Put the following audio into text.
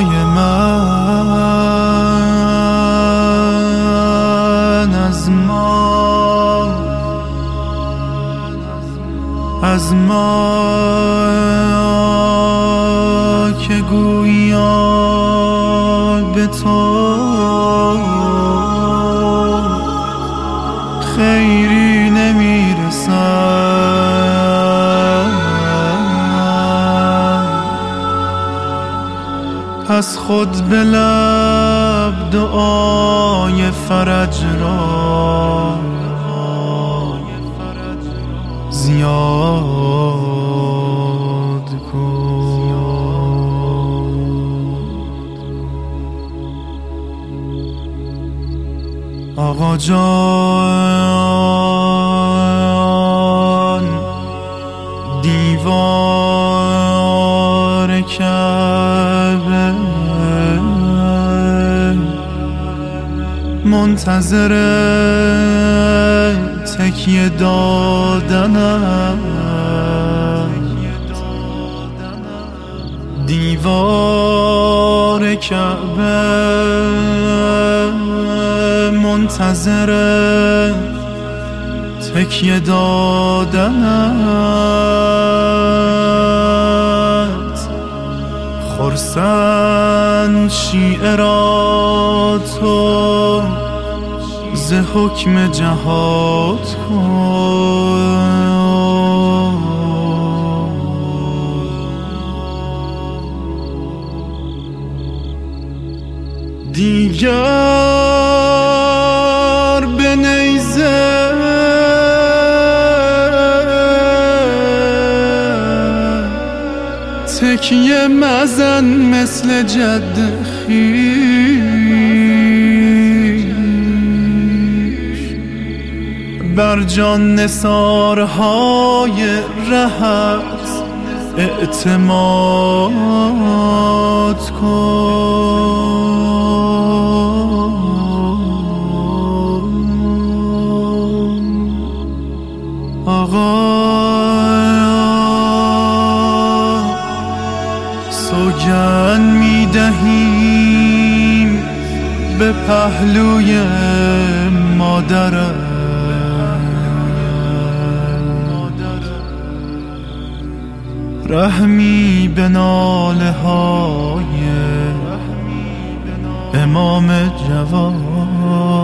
جای من از ما از ما که گویا به تو پس خود به دعای فرج را. زیاد کن. آقا جان دیوار کعبه. منتظر تکیه دادنم. دیوار کعبه. منتظر تکیه دادنت. خرسند شیعه را تو حکم جهاد کن. دیگر به نیزه تکیه مزن مثل جد خیش بر جان نثارهای رهت اعتماد کن. آقا سوگن می دهیم به پهلوی مادرم رحمی به ناله های امام جواد